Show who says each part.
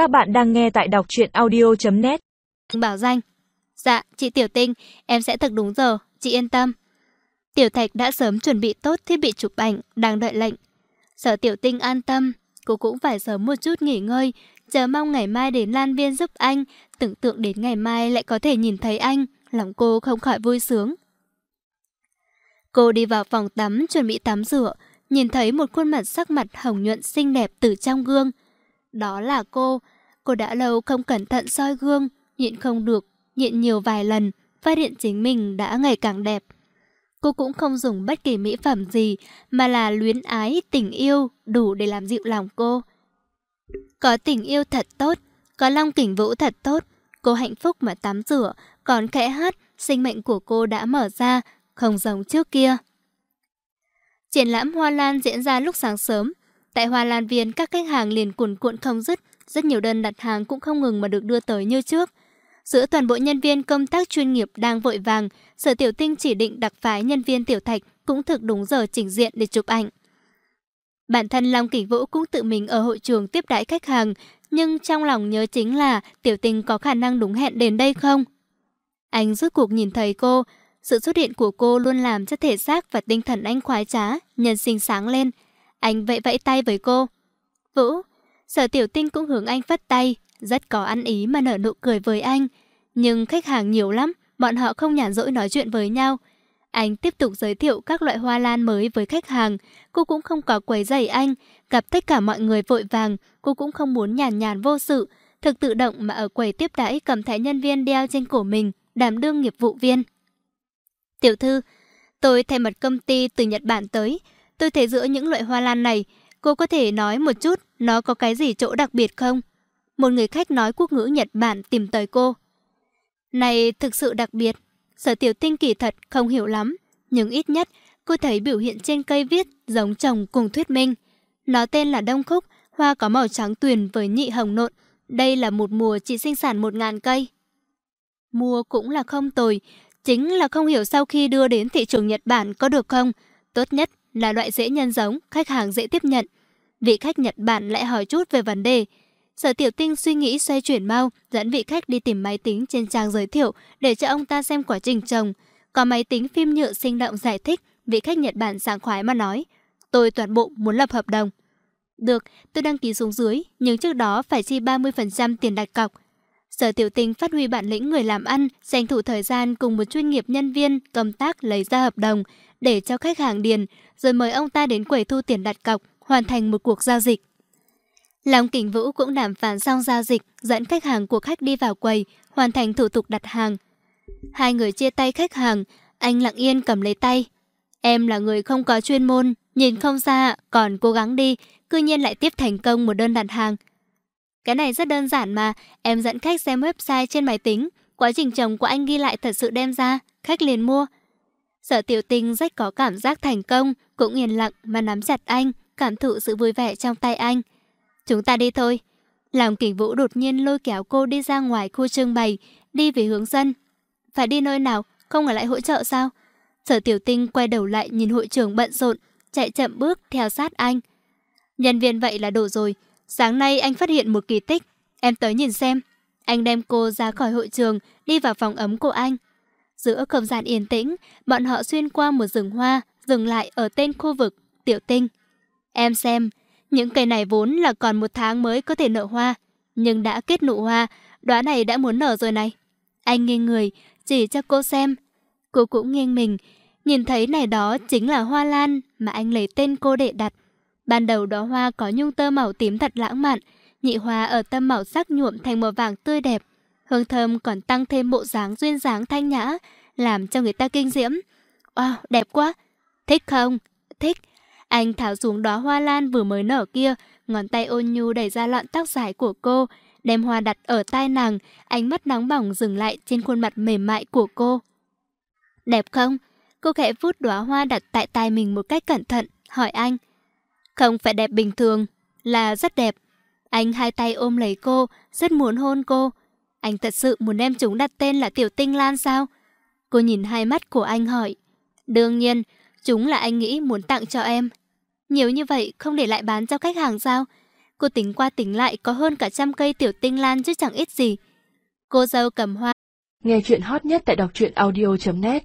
Speaker 1: Các bạn đang nghe tại đọc truyện audio.net
Speaker 2: Bảo danh Dạ, chị Tiểu Tinh, em sẽ thực đúng giờ, chị yên tâm. Tiểu Thạch đã sớm chuẩn bị tốt thiết bị chụp ảnh, đang đợi lệnh. Sở Tiểu Tinh an tâm, cô cũng phải sớm một chút nghỉ ngơi, chờ mong ngày mai đến Lan Viên giúp anh, tưởng tượng đến ngày mai lại có thể nhìn thấy anh, lòng cô không khỏi vui sướng. Cô đi vào phòng tắm chuẩn bị tắm rửa, nhìn thấy một khuôn mặt sắc mặt hồng nhuận xinh đẹp từ trong gương. Đó là cô, cô đã lâu không cẩn thận soi gương, nhịn không được, nhịn nhiều vài lần, phát hiện chính mình đã ngày càng đẹp. Cô cũng không dùng bất kỳ mỹ phẩm gì, mà là luyến ái, tình yêu, đủ để làm dịu lòng cô. Có tình yêu thật tốt, có long kỉnh vũ thật tốt, cô hạnh phúc mà tắm rửa, còn khẽ hát, sinh mệnh của cô đã mở ra, không giống trước kia. Triển lãm hoa lan diễn ra lúc sáng sớm. Tại hoa lan viên, các khách hàng liền cuồn cuộn không dứt, rất nhiều đơn đặt hàng cũng không ngừng mà được đưa tới như trước. Giữa toàn bộ nhân viên công tác chuyên nghiệp đang vội vàng, Sở Tiểu Tinh chỉ định đặc phái nhân viên Tiểu Thạch cũng thực đúng giờ chỉnh diện để chụp ảnh. Bản thân Long Kỷ Vũ cũng tự mình ở hội trường tiếp đãi khách hàng, nhưng trong lòng nhớ chính là Tiểu Tinh có khả năng đúng hẹn đến đây không? Anh rốt cuộc nhìn thấy cô, sự xuất hiện của cô luôn làm cho thể xác và tinh thần anh khoái trá, nhân sinh sáng lên. Anh vẫy vẫy tay với cô. Vũ, sở tiểu tinh cũng hướng anh phất tay, rất có ăn ý mà nở nụ cười với anh. Nhưng khách hàng nhiều lắm, bọn họ không nhàn rỗi nói chuyện với nhau. Anh tiếp tục giới thiệu các loại hoa lan mới với khách hàng. Cô cũng không có quấy rầy anh. Gặp tất cả mọi người vội vàng, cô cũng không muốn nhàn nhàn vô sự. Thực tự động mà ở quầy tiếp đãi cầm thẻ nhân viên đeo trên cổ mình, đảm đương nghiệp vụ viên. Tiểu thư, tôi thay mặt công ty từ Nhật Bản tới. Tôi thấy giữa những loại hoa lan này, cô có thể nói một chút nó có cái gì chỗ đặc biệt không? Một người khách nói quốc ngữ Nhật Bản tìm tới cô. Này thực sự đặc biệt. Sở tiểu tinh kỳ thật không hiểu lắm. Nhưng ít nhất cô thấy biểu hiện trên cây viết giống chồng cùng thuyết minh. Nó tên là Đông Khúc, hoa có màu trắng tuyền với nhị hồng nộn. Đây là một mùa chỉ sinh sản một ngàn cây. Mua cũng là không tồi, Chính là không hiểu sau khi đưa đến thị trường Nhật Bản có được không. Tốt nhất là loại dễ nhân giống, khách hàng dễ tiếp nhận. Vị khách Nhật Bản lại hỏi chút về vấn đề. Sở tiểu tinh suy nghĩ xoay chuyển mau, dẫn vị khách đi tìm máy tính trên trang giới thiệu để cho ông ta xem quá trình trồng. Có máy tính phim nhựa sinh động giải thích, vị khách Nhật Bản sảng khoái mà nói. Tôi toàn bộ muốn lập hợp đồng. Được, tôi đăng ký xuống dưới, nhưng trước đó phải chi 30% tiền đặt cọc. Sở tiểu tình phát huy bản lĩnh người làm ăn, dành thủ thời gian cùng một chuyên nghiệp nhân viên công tác lấy ra hợp đồng để cho khách hàng điền, rồi mời ông ta đến quầy thu tiền đặt cọc, hoàn thành một cuộc giao dịch. Long Kình Vũ cũng đàm phán xong giao dịch, dẫn khách hàng của khách đi vào quầy, hoàn thành thủ tục đặt hàng. Hai người chia tay khách hàng, anh lặng yên cầm lấy tay. Em là người không có chuyên môn, nhìn không ra, còn cố gắng đi, cư nhiên lại tiếp thành công một đơn đặt hàng. Cái này rất đơn giản mà, em dẫn khách xem website trên máy tính, quá trình trồng của anh ghi lại thật sự đem ra, khách liền mua. Sở tiểu tình rất có cảm giác thành công, cũng yên lặng mà nắm chặt anh, cảm thụ sự vui vẻ trong tay anh. Chúng ta đi thôi. Làm kỷ vũ đột nhiên lôi kéo cô đi ra ngoài khu trưng bày, đi về hướng sân. Phải đi nơi nào, không ở lại hỗ trợ sao? Sở tiểu tinh quay đầu lại nhìn hội trưởng bận rộn, chạy chậm bước theo sát anh. Nhân viên vậy là đủ rồi, Sáng nay anh phát hiện một kỳ tích. Em tới nhìn xem. Anh đem cô ra khỏi hội trường, đi vào phòng ấm của anh. Giữa không gian yên tĩnh, bọn họ xuyên qua một rừng hoa, dừng lại ở tên khu vực Tiểu Tinh. Em xem, những cây này vốn là còn một tháng mới có thể nở hoa, nhưng đã kết nụ hoa, đóa này đã muốn nở rồi này. Anh nghiêng người, chỉ cho cô xem. Cô cũng nghiêng mình, nhìn thấy này đó chính là hoa lan mà anh lấy tên cô để đặt. Ban đầu đó hoa có nhung tơ màu tím thật lãng mạn, nhị hoa ở tâm màu sắc nhuộm thành màu vàng tươi đẹp. Hương thơm còn tăng thêm bộ dáng duyên dáng thanh nhã, làm cho người ta kinh diễm. Wow, đẹp quá! Thích không? Thích! Anh tháo xuống đóa hoa lan vừa mới nở kia, ngón tay ôn nhu đẩy ra lọn tóc dài của cô, đem hoa đặt ở tai nàng, ánh mắt nóng bỏng dừng lại trên khuôn mặt mềm mại của cô. Đẹp không? Cô khẽ vút đóa hoa đặt tại tai mình một cách cẩn thận, hỏi anh. Không phải đẹp bình thường, là rất đẹp. Anh hai tay ôm lấy cô, rất muốn hôn cô. Anh thật sự muốn em chúng đặt tên là Tiểu Tinh Lan sao? Cô nhìn hai mắt của anh hỏi. Đương nhiên, chúng là anh nghĩ muốn tặng cho em. Nhiều như vậy không để lại bán cho khách hàng sao? Cô tính qua tính lại có hơn cả trăm cây tiểu tinh lan chứ chẳng ít gì. Cô dâu cầm hoa.
Speaker 1: Nghe chuyện hot nhất tại đọc truyện audio.net